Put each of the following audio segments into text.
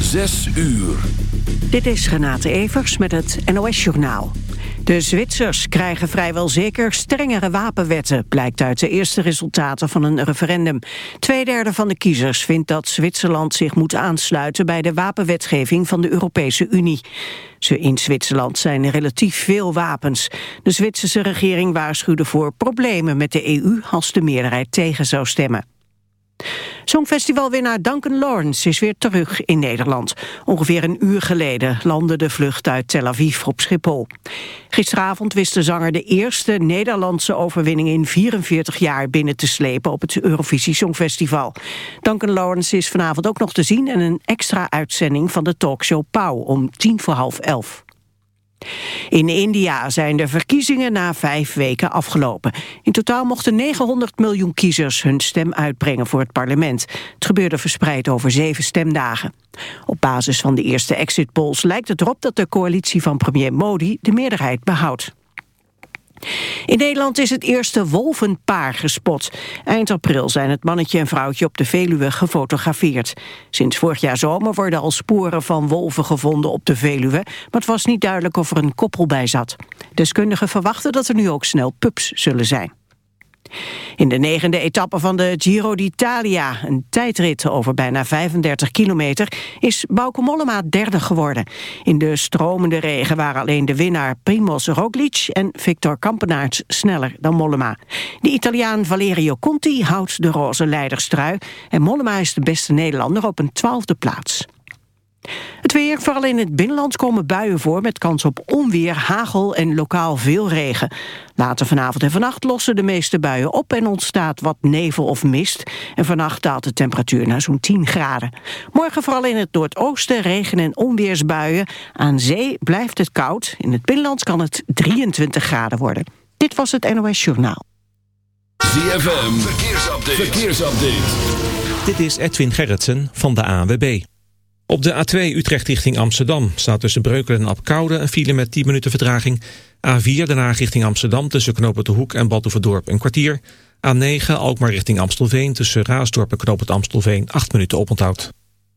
Zes uur. Dit is Renate Evers met het NOS Journaal. De Zwitsers krijgen vrijwel zeker strengere wapenwetten... blijkt uit de eerste resultaten van een referendum. Tweederde van de kiezers vindt dat Zwitserland zich moet aansluiten... bij de wapenwetgeving van de Europese Unie. Ze in Zwitserland zijn relatief veel wapens. De Zwitserse regering waarschuwde voor problemen met de EU... als de meerderheid tegen zou stemmen. Songfestivalwinnaar Duncan Lawrence is weer terug in Nederland. Ongeveer een uur geleden landde de vlucht uit Tel Aviv op Schiphol. Gisteravond wist de zanger de eerste Nederlandse overwinning in 44 jaar binnen te slepen op het Eurovisie Songfestival. Duncan Lawrence is vanavond ook nog te zien in een extra uitzending van de talkshow Pauw om tien voor half elf. In India zijn de verkiezingen na vijf weken afgelopen. In totaal mochten 900 miljoen kiezers hun stem uitbrengen voor het parlement. Het gebeurde verspreid over zeven stemdagen. Op basis van de eerste exit polls lijkt het erop dat de coalitie van premier Modi de meerderheid behoudt. In Nederland is het eerste wolvenpaar gespot. Eind april zijn het mannetje en vrouwtje op de Veluwe gefotografeerd. Sinds vorig jaar zomer worden al sporen van wolven gevonden op de Veluwe... maar het was niet duidelijk of er een koppel bij zat. Deskundigen verwachten dat er nu ook snel pups zullen zijn. In de negende etappe van de Giro d'Italia, een tijdrit over bijna 35 kilometer, is Bauke Mollema derde geworden. In de stromende regen waren alleen de winnaar Primoz Roglic en Victor Kampenaerts sneller dan Mollema. De Italiaan Valerio Conti houdt de roze leiderstrui en Mollema is de beste Nederlander op een twaalfde plaats. Het weer, vooral in het binnenland komen buien voor... met kans op onweer, hagel en lokaal veel regen. Later vanavond en vannacht lossen de meeste buien op... en ontstaat wat nevel of mist. En vannacht daalt de temperatuur naar zo'n 10 graden. Morgen vooral in het noordoosten regen- en onweersbuien. Aan zee blijft het koud. In het binnenland kan het 23 graden worden. Dit was het NOS Journaal. ZFM, verkeersupdate. verkeersupdate. Dit is Edwin Gerritsen van de ANWB. Op de A2 Utrecht richting Amsterdam staat tussen Breukelen en Apkoude een file met 10 minuten vertraging. A4 daarna richting Amsterdam tussen Knoop de Hoek en Badhoevedorp een kwartier. A9 Alkmaar richting Amstelveen tussen Raasdorp en Knoop het Amstelveen 8 minuten oponthoud.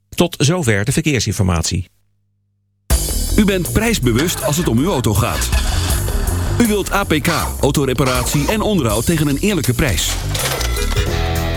Tot zover de verkeersinformatie. U bent prijsbewust als het om uw auto gaat. U wilt APK, autoreparatie en onderhoud tegen een eerlijke prijs.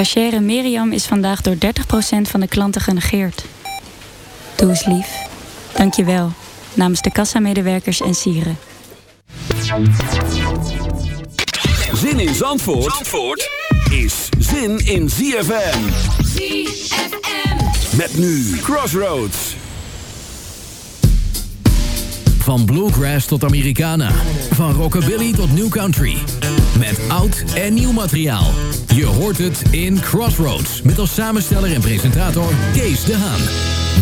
Cachere Miriam is vandaag door 30% van de klanten genegeerd. Doe eens lief. Dank je wel. Namens de kassamedewerkers en sieren. Zin in Zandvoort, Zandvoort is zin in ZFM. ZFM. Met nu Crossroads. Van bluegrass tot Americana. Van rockabilly tot new country. Met oud en nieuw materiaal. Je hoort het in Crossroads. Met als samensteller en presentator Kees de Haan.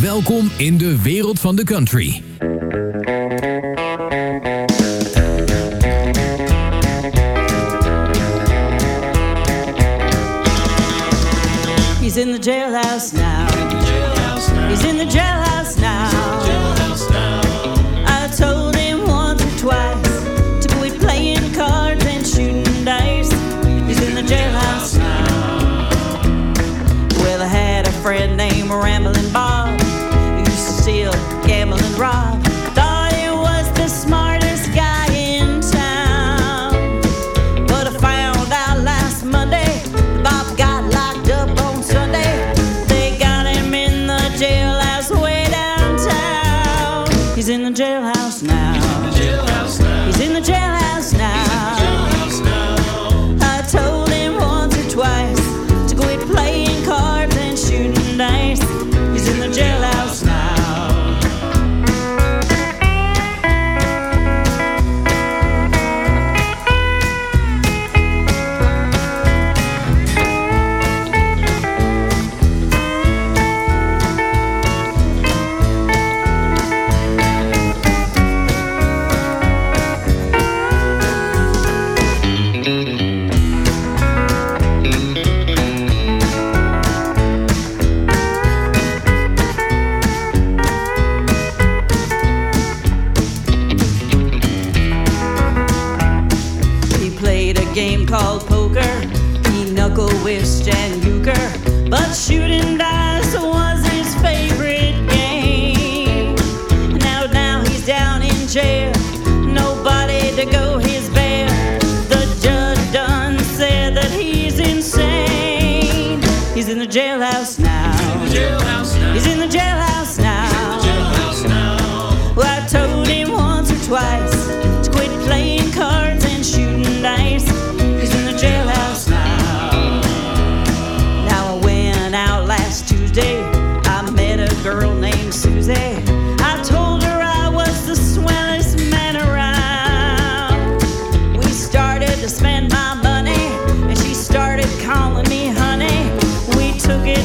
Welkom in de wereld van de country. He's in the jailhouse now. He's in the jailhouse surprise.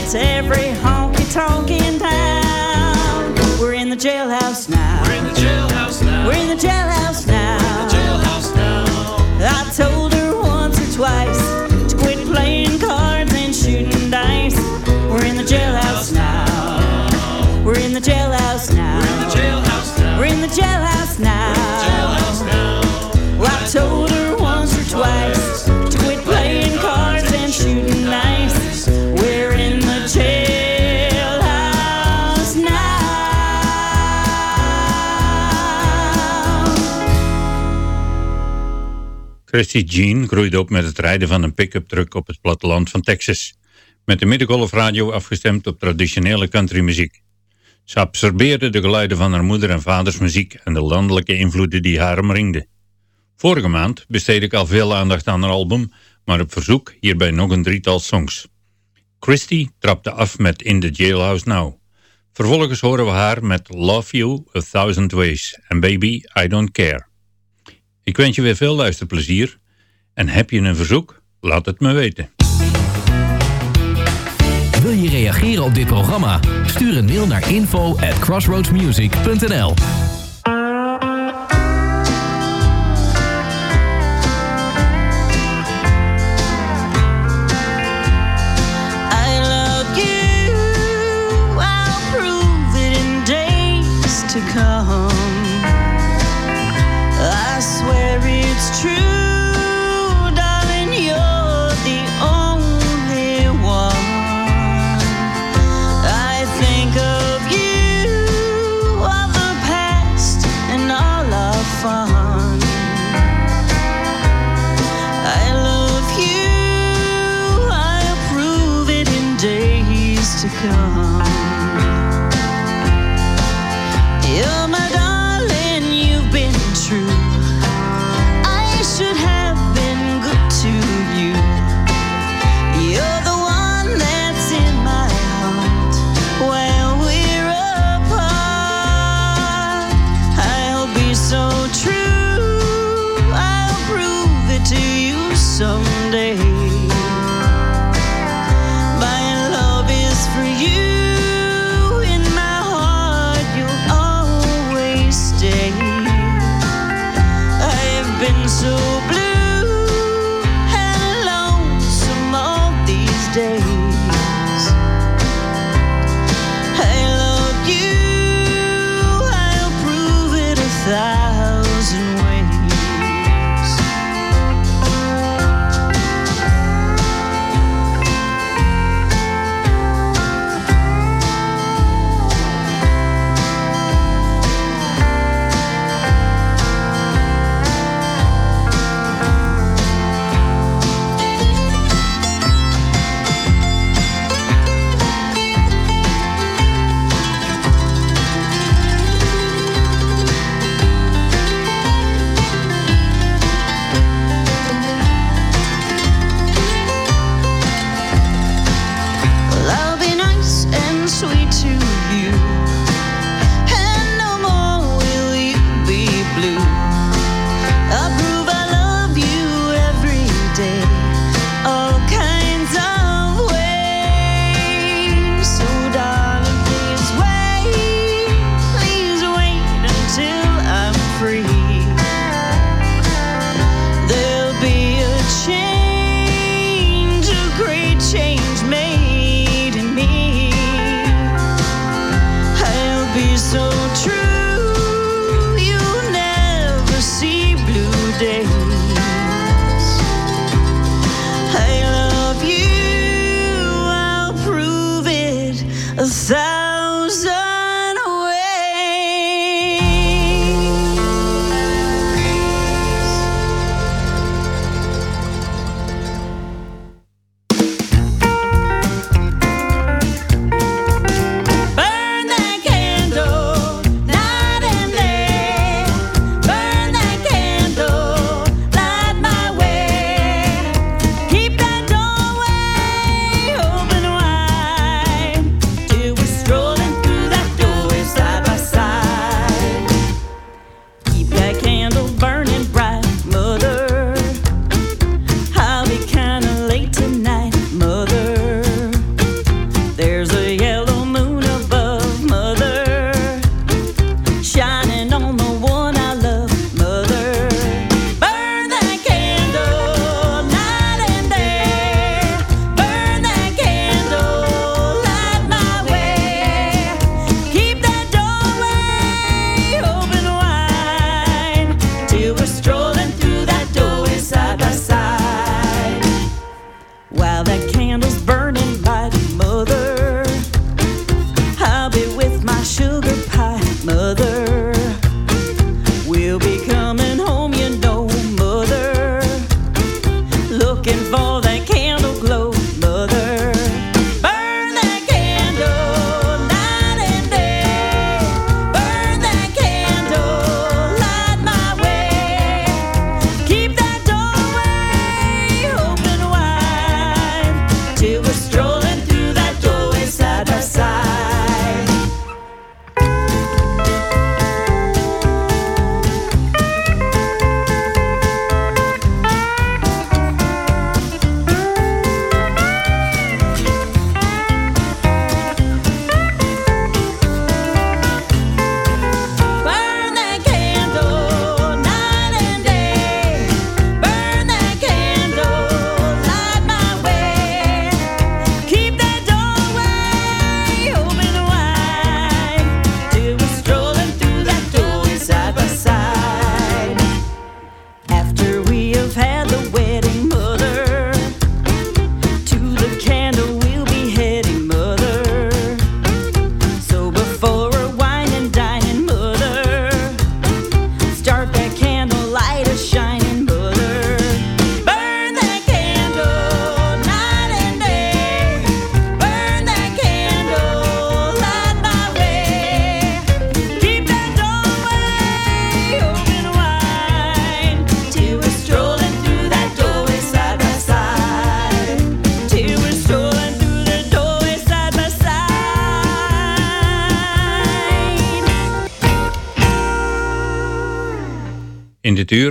We took it to every honky tonk in town. We're in the jailhouse now. We're in the jailhouse now. We're in the jailhouse now. jailhouse now. I told her once or twice to quit playing cards and shooting dice. We're in the jailhouse now. We're in the jailhouse now. We're in the jailhouse now. We're in the jailhouse now. Well, I told Chrissy Jean groeide op met het rijden van een pick-up truck op het platteland van Texas. Met de middengolfradio afgestemd op traditionele countrymuziek. Ze absorbeerde de geluiden van haar moeder en vaders muziek en de landelijke invloeden die haar omringden. Vorige maand besteedde ik al veel aandacht aan haar album, maar op verzoek hierbij nog een drietal songs. Christy trapte af met In the Jailhouse Now. Vervolgens horen we haar met Love You a Thousand Ways en Baby I Don't Care. Ik wens je weer veel luisterplezier en heb je een verzoek? Laat het me weten. Wil je reageren op dit programma? Stuur een mail naar info at crossroadsmusic.nl I love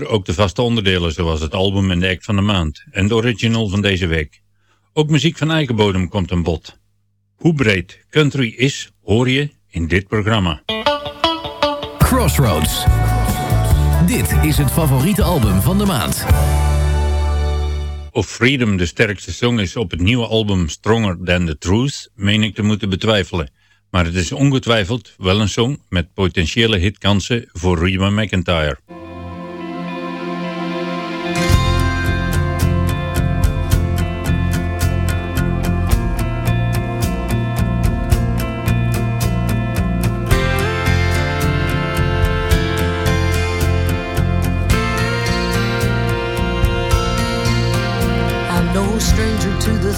uur ook de vaste onderdelen zoals het album en de act van de maand en de original van deze week. Ook muziek van eigen bodem komt aan bod. Hoe breed country is, hoor je in dit programma. Crossroads. Dit is het favoriete album van de maand. Of Freedom de sterkste song is op het nieuwe album Stronger Than The Truth, meen ik te moeten betwijfelen. Maar het is ongetwijfeld wel een song met potentiële hitkansen voor Reba McIntyre.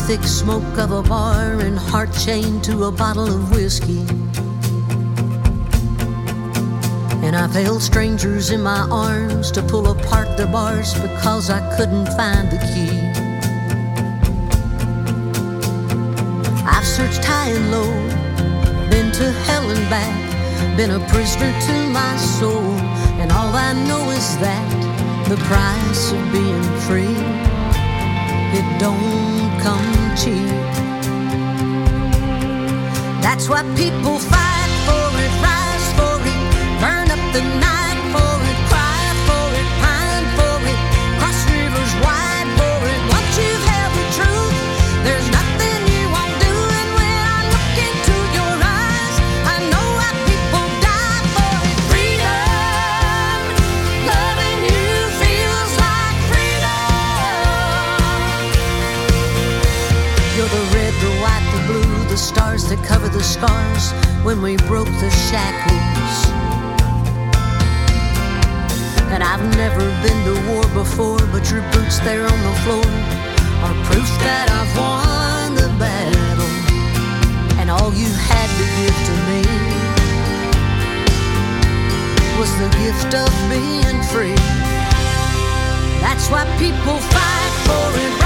Thick smoke of a bar and heart chained to a bottle of whiskey. And I've held strangers in my arms to pull apart their bars because I couldn't find the key. I've searched high and low, been to hell and back, been a prisoner to my soul, and all I know is that the price of being free it don't come cheap. That's why people fight for it, rise for it, burn up the night stars to cover the scars when we broke the shackles. And I've never been to war before, but your boots there on the floor are proof that I've won the battle. And all you had to give to me was the gift of being free. That's why people fight for it,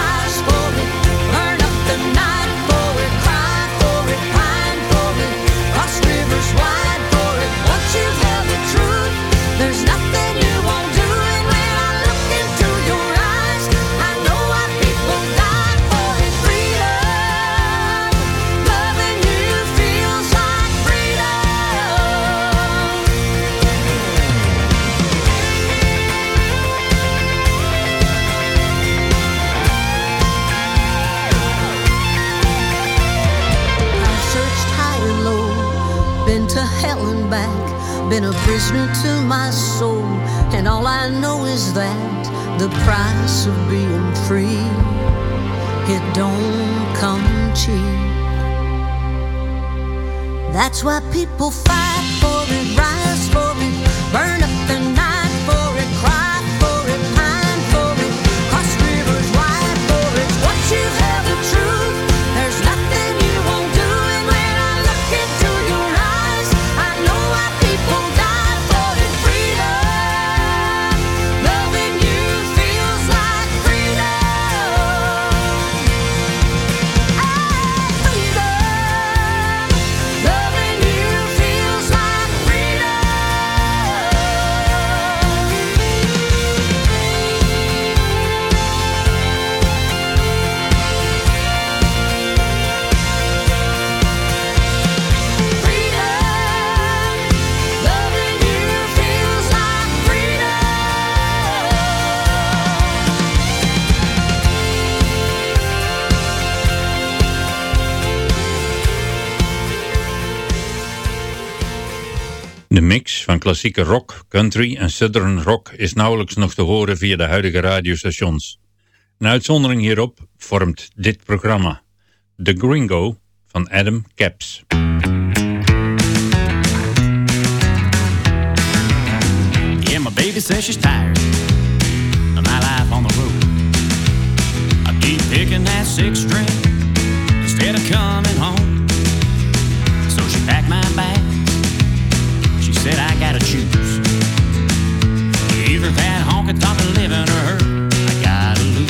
been a prisoner to my soul, and all I know is that the price of being free, it don't come cheap. That's why people fight for it, rise for it, burn De mix van klassieke rock, country en southern rock is nauwelijks nog te horen via de huidige radiostations. Een uitzondering hierop vormt dit programma, The Gringo van Adam Caps. Yeah, my baby says she's tired on the road. I keep picking that six string instead of coming home. Living or her, I gotta lose.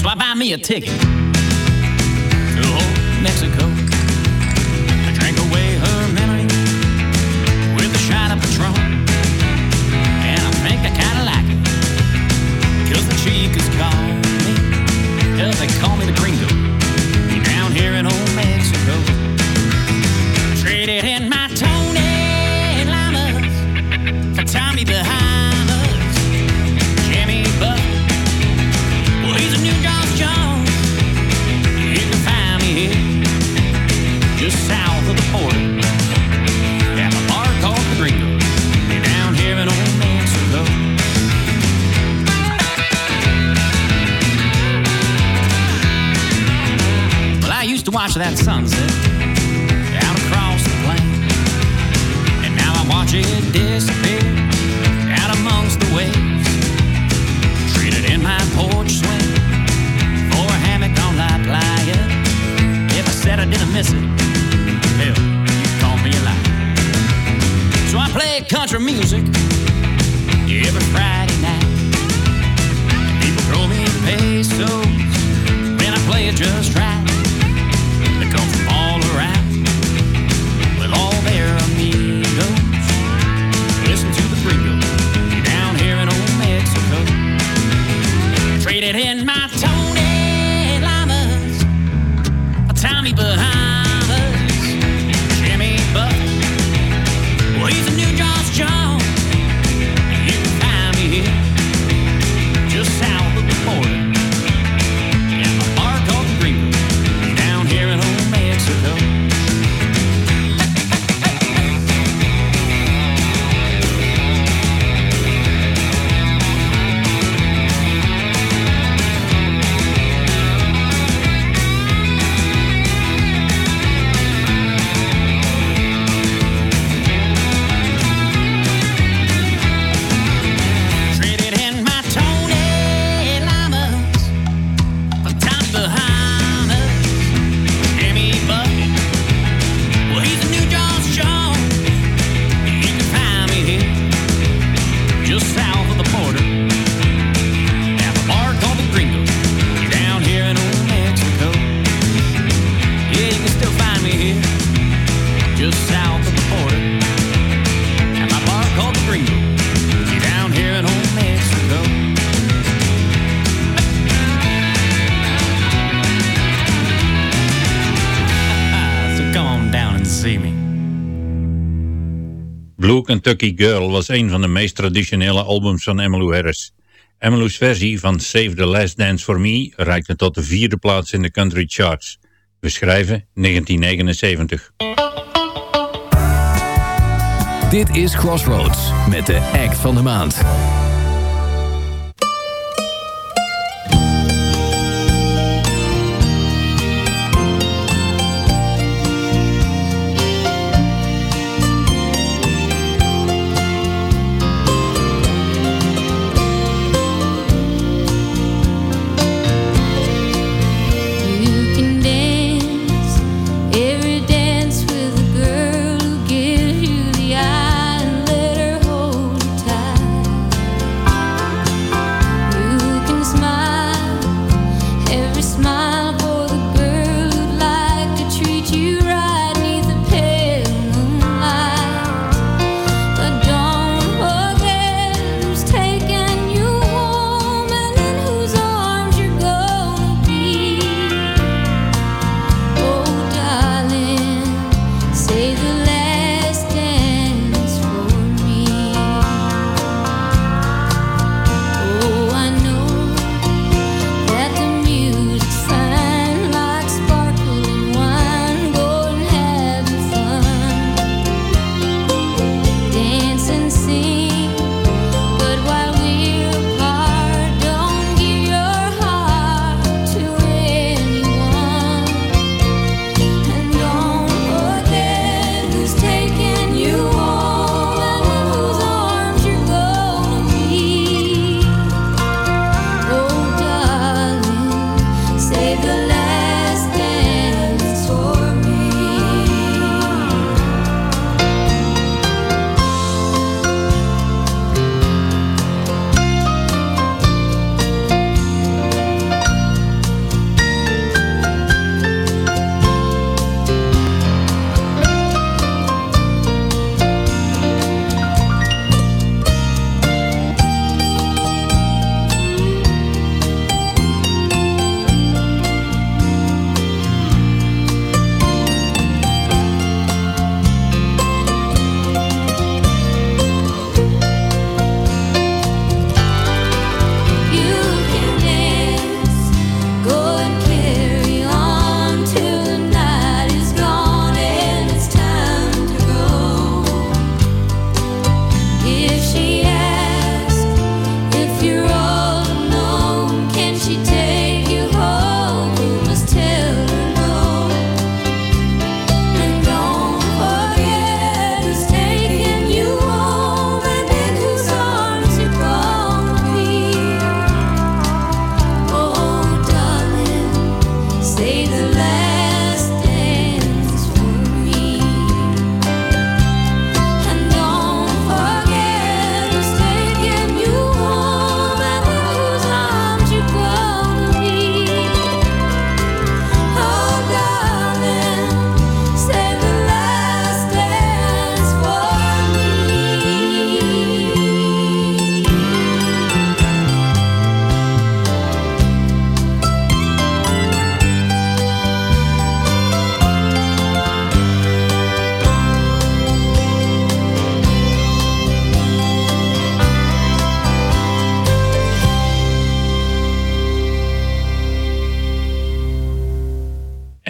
So I buy me a ticket to old Mexico. Watch that sunset out across the plain. And now I watch it disappear out amongst the waves. Treated in my porch swing for a hammock on La Playa. If I said I didn't miss it, hell, you'd call me a liar. So I play country music Blue Kentucky Girl was een van de meest traditionele albums van Emmylou Harris. Emmylou's versie van Save the Last Dance for Me reikte tot de vierde plaats in de country charts. We schrijven 1979. Dit is Crossroads met de act van de maand.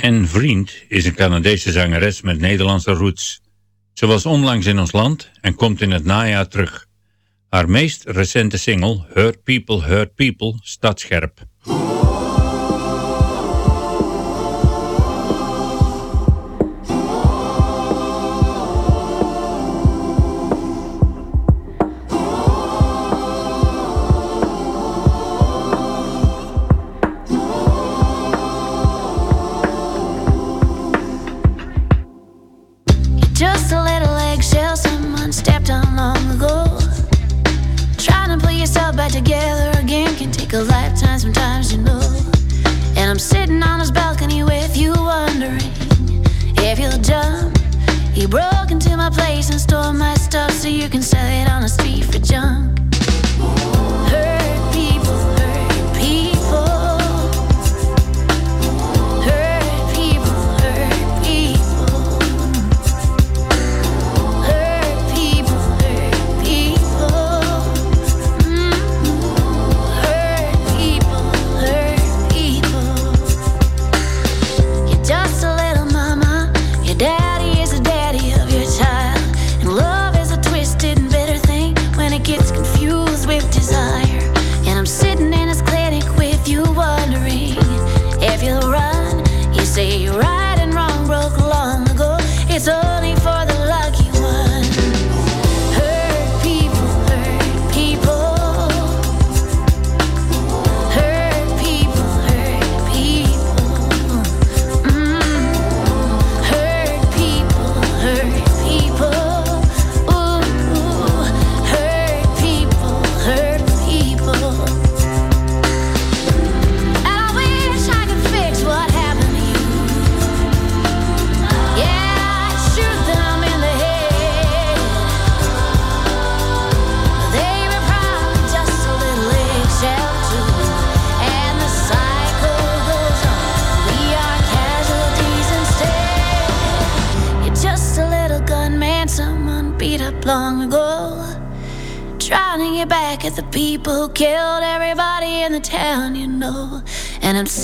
Anne Vriend is een Canadese zangeres met Nederlandse roots. Ze was onlangs in ons land en komt in het najaar terug. Haar meest recente single, Hurt People, Hurt People, staat scherp. broke into my place and stole my stuff so you can sell it on the street for junk.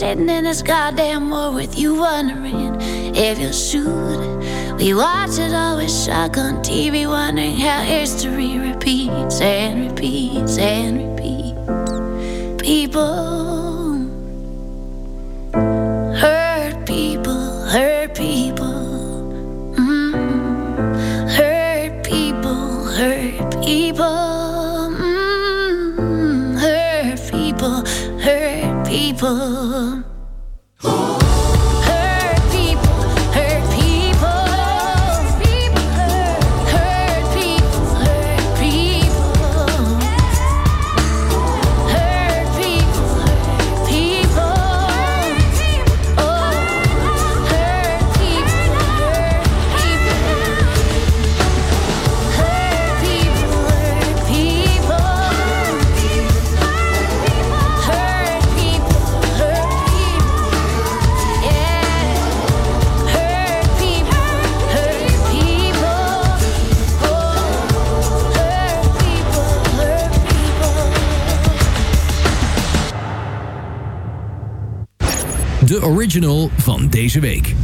Sitting in this goddamn war with you, wondering if you'll shoot. We watch it always shock on TV, wondering how history repeats and repeats and repeats. People, De original van deze week.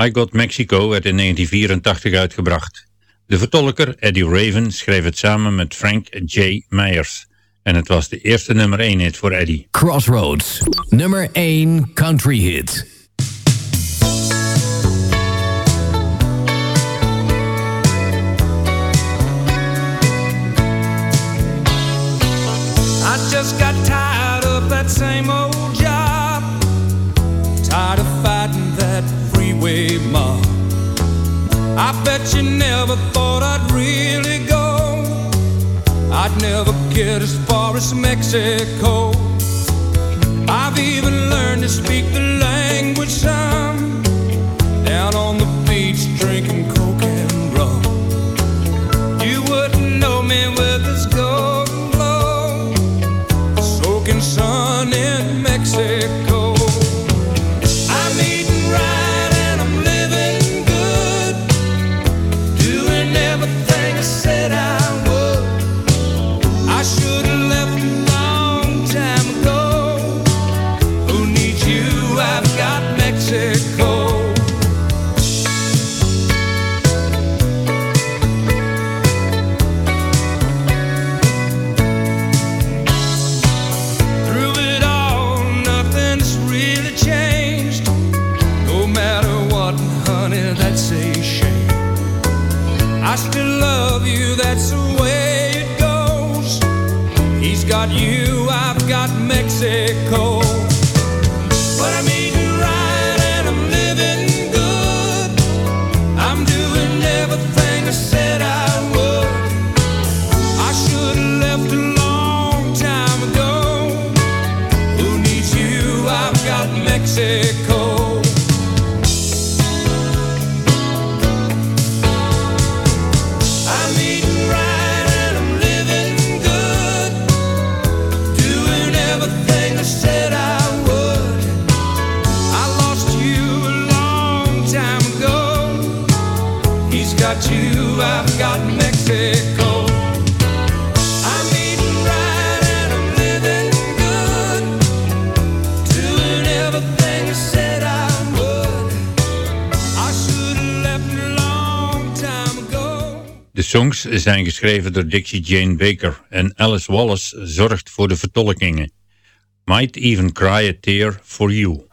I Got Mexico werd in 1984 uitgebracht. De vertolker Eddie Raven schreef het samen met Frank J. Myers. En het was de eerste nummer 1 hit voor Eddie. Crossroads, nummer 1 country hit. I just got tired of that same old. Tired of fighting that freeway mob. I bet you never thought I'd really go. I'd never get as far as Mexico. I've even learned to speak the language some. Down on the He's got you, I've got Mexico. Songs zijn geschreven door Dixie Jane Baker en Alice Wallace zorgt voor de vertolkingen. Might even cry a tear for you.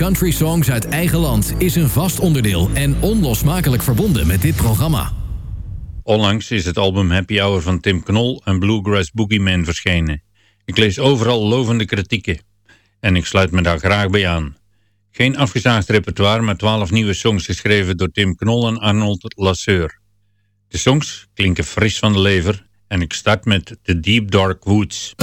Country Songs uit eigen land is een vast onderdeel en onlosmakelijk verbonden met dit programma. Onlangs is het album Happy Hour van Tim Knol en Bluegrass Boogeyman verschenen. Ik lees overal lovende kritieken. En ik sluit me daar graag bij aan. Geen afgezaagd repertoire, maar twaalf nieuwe songs geschreven door Tim Knol en Arnold Lasseur. De songs klinken fris van de lever en ik start met The Deep Dark Woods.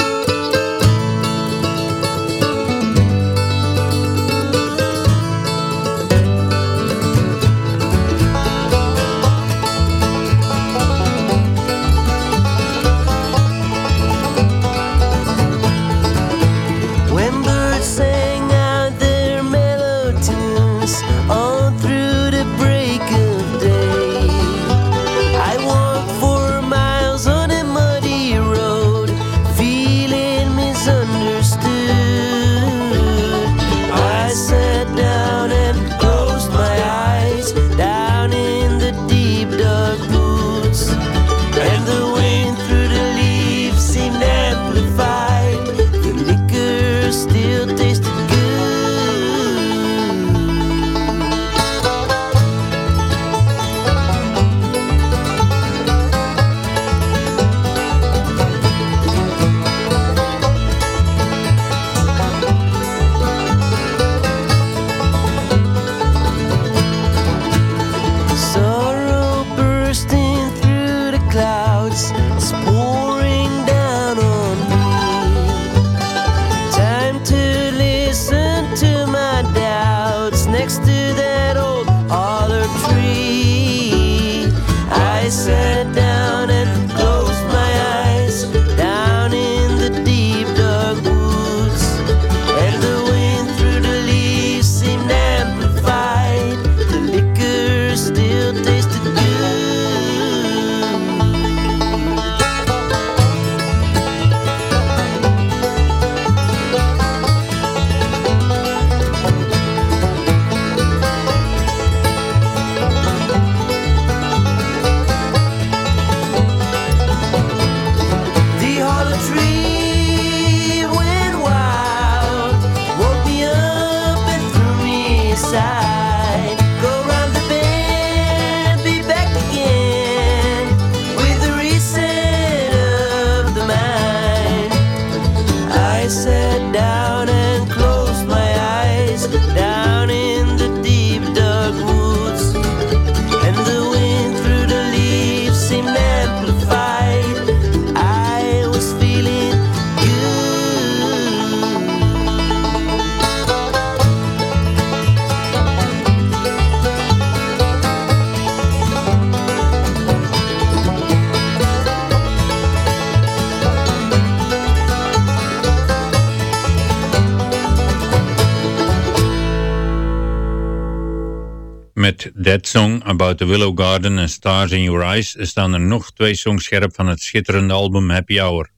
About the Willow Garden en Stars in Your Eyes staan er nog twee songs scherp van het schitterende album Happy Hour.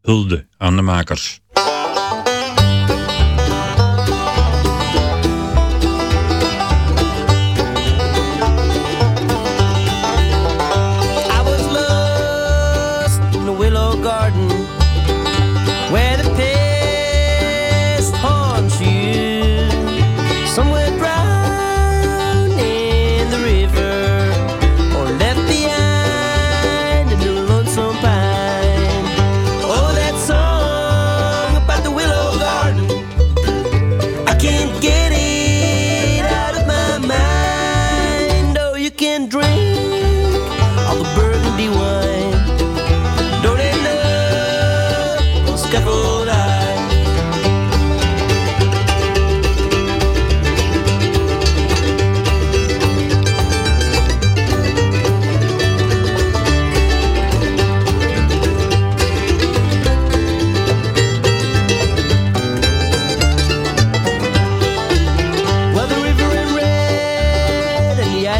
Hulde aan de makers.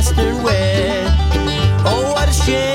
western. Oh, what a shame.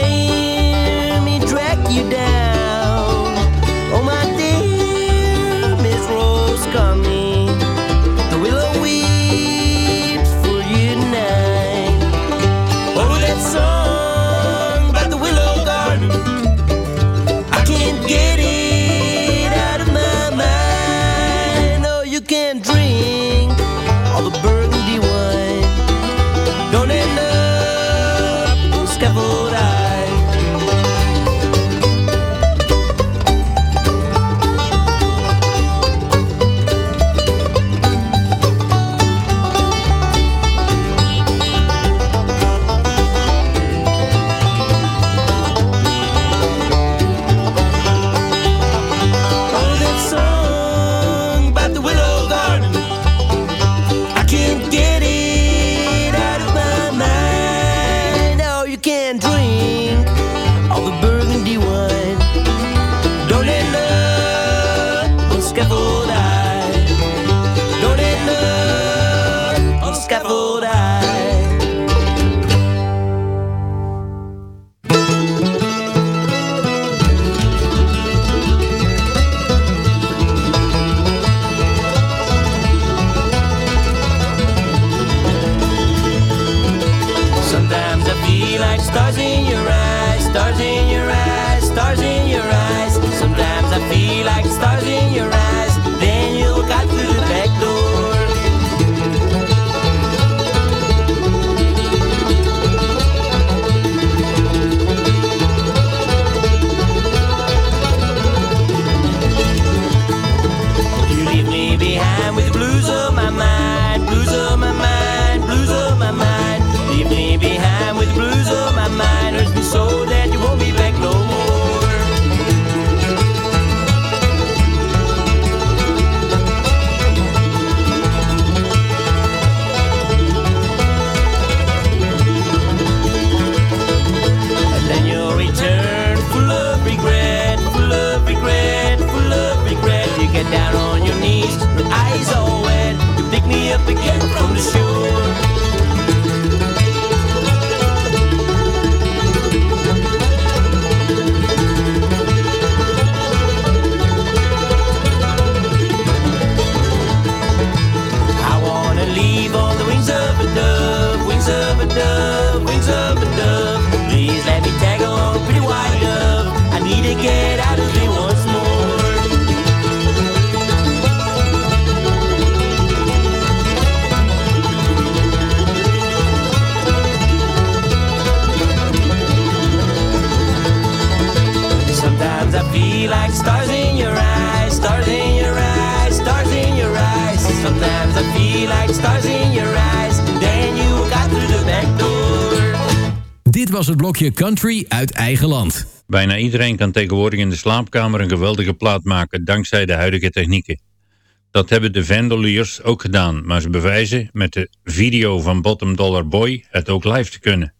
country uit eigen land. Bijna iedereen kan tegenwoordig in de slaapkamer een geweldige plaat maken dankzij de huidige technieken. Dat hebben de Vandaliers ook gedaan, maar ze bewijzen met de video van Bottom Dollar Boy het ook live te kunnen.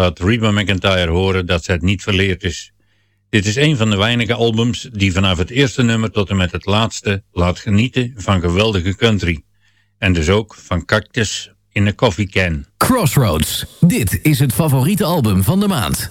Laat Reba McIntyre horen dat ze het niet verleerd is. Dit is een van de weinige albums die vanaf het eerste nummer tot en met het laatste laat genieten van geweldige country. En dus ook van Cactus in a Coffee Can. Crossroads. Dit is het favoriete album van de maand.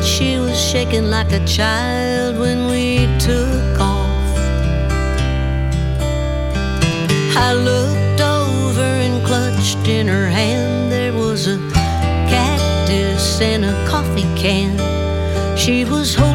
But she was shaking like a child when we took off. I looked over and clutched in her hand. There was a cactus and a coffee can. She was holding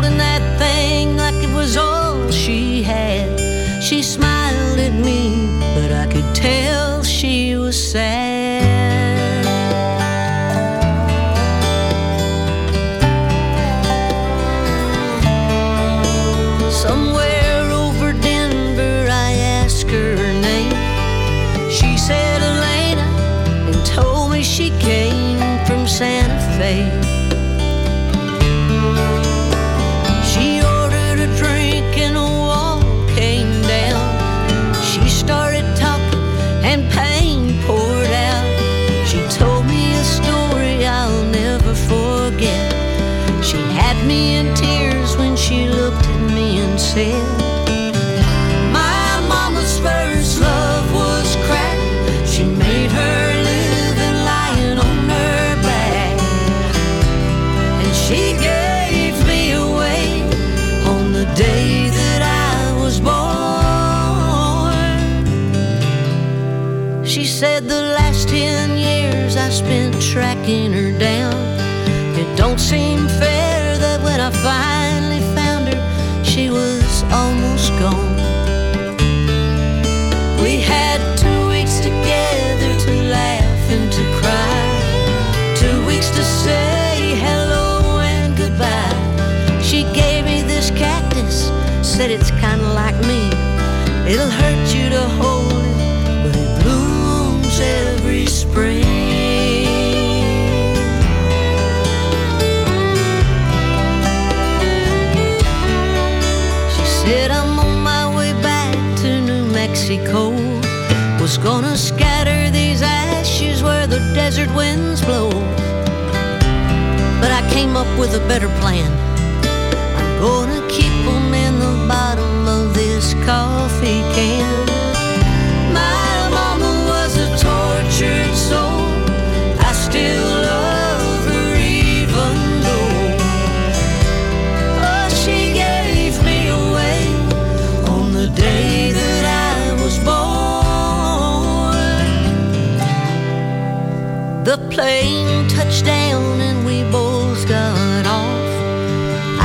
said, My mama's first love was crack. She made her living lying on her back. And she gave me away on the day that I was born. She said the last ten years I spent tracking her down. It don't seem it's kinda like me. It'll hurt you to hold it, but it blooms every spring. She said I'm on my way back to New Mexico. Was gonna scatter these ashes where the desert winds blow. But I came up with a better plan. My mama was a tortured soul. I still love her even though oh, she gave me away on the day that I was born. The plane touched down and we both got off.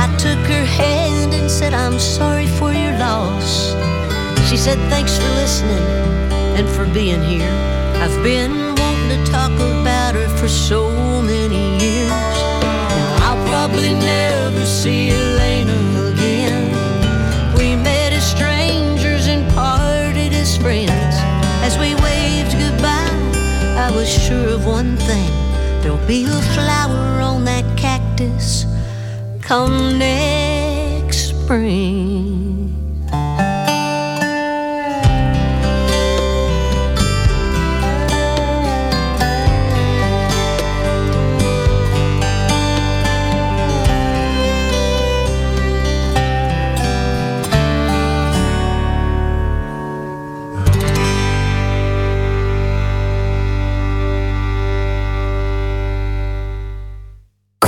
I took her hand and said, I'm sorry for. She said, Thanks for listening and for being here. I've been wanting to talk about her for so many years. Now I'll probably never see Elena again. We met as strangers and parted as friends. As we waved goodbye, I was sure of one thing there'll be a flower on that cactus come next spring.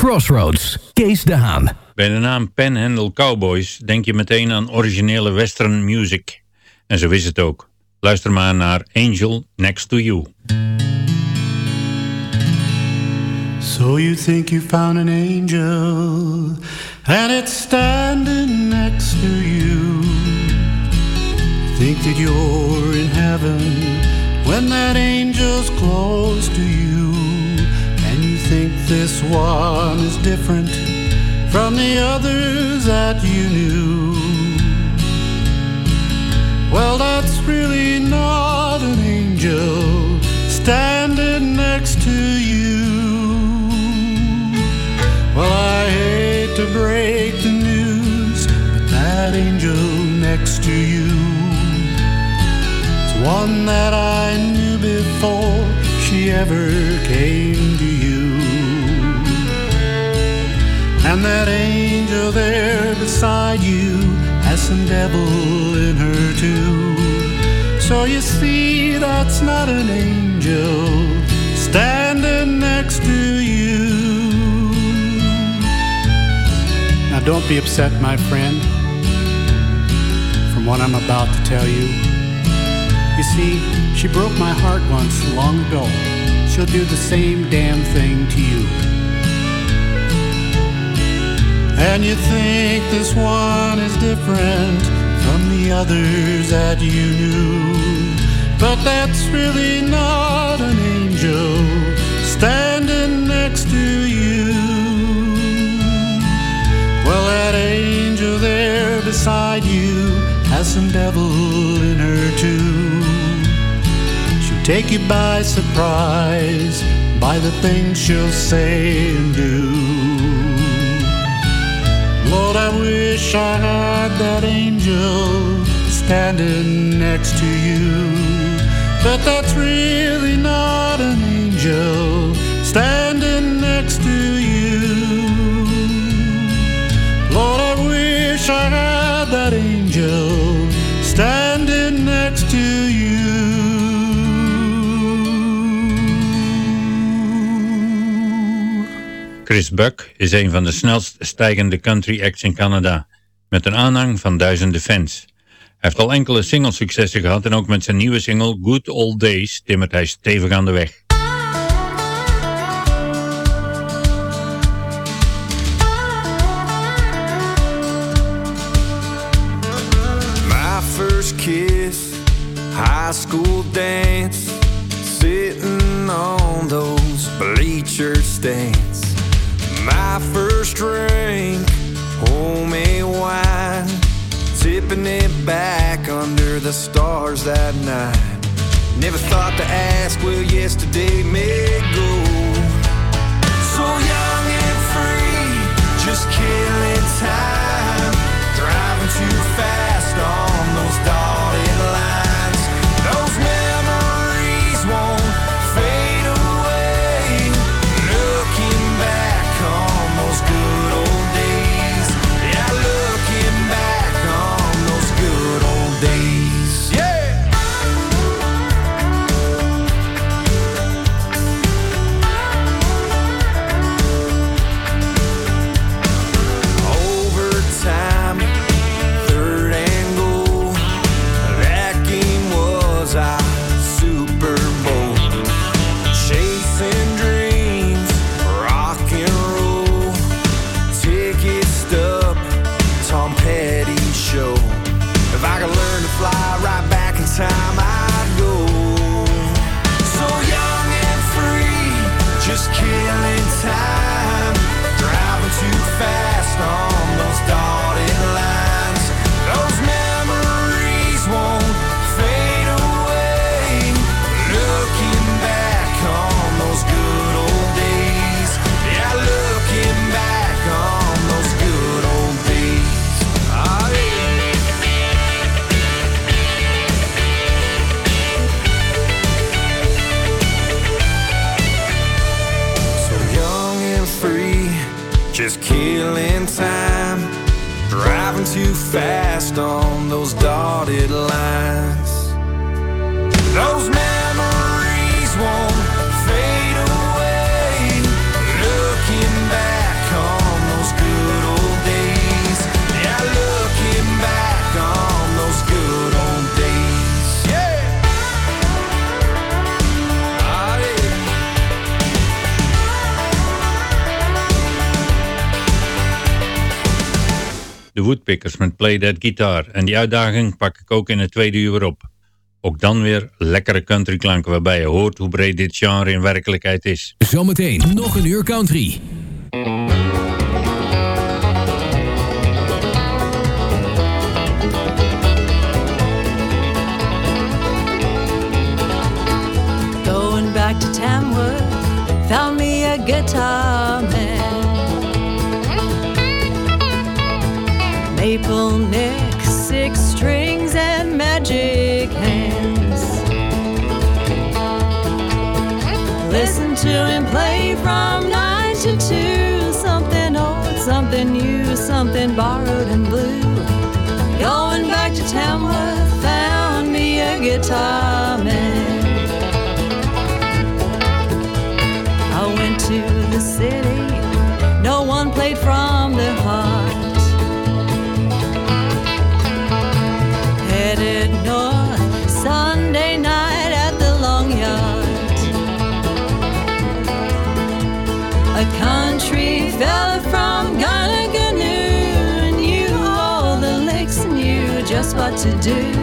Crossroads, Kees de Haan. Bij de naam Panhandle Cowboys denk je meteen aan originele western music. En zo is het ook. Luister maar naar Angel Next to You. So you think you found an angel, and it's standing next to you. Think that you're in heaven when that angel's close to you. Think this one is different from the others that you knew. Well, that's really not an angel standing next to you. Well, I hate to break the news, but that angel next to you is one that I knew before she ever came And that angel there beside you has some devil in her too. So you see, that's not an angel standing next to you. Now, don't be upset, my friend, from what I'm about to tell you. You see, she broke my heart once long ago. She'll do the same damn thing to you. And you think this one is different from the others that you knew. But that's really not an angel standing next to you. Well, that angel there beside you has some devil in her too. She'll take you by surprise by the things she'll say and do. I wish I had that angel standing next to you. But that's really not an angel standing next to you. Lord, I wish I had that angel standing next to you. Chris Buck is een van de snelst stijgende country acts in Canada, met een aanhang van duizenden fans. Hij heeft al enkele singlesuccessen gehad en ook met zijn nieuwe single Good Old Days timmert hij stevig aan de weg. Back under the stars that night. Never thought to ask where yesterday may go. So young and free, just killing time, Play That Guitar. En die uitdaging pak ik ook in het tweede uur weer op. Ook dan weer lekkere countryklanken waarbij je hoort hoe breed dit genre in werkelijkheid is. Zometeen nog een uur country. Going back to Tamworth, found me a guitar Maple neck, six strings, and magic hands. Listen to him play from nine to two. Something old, something new, something borrowed do.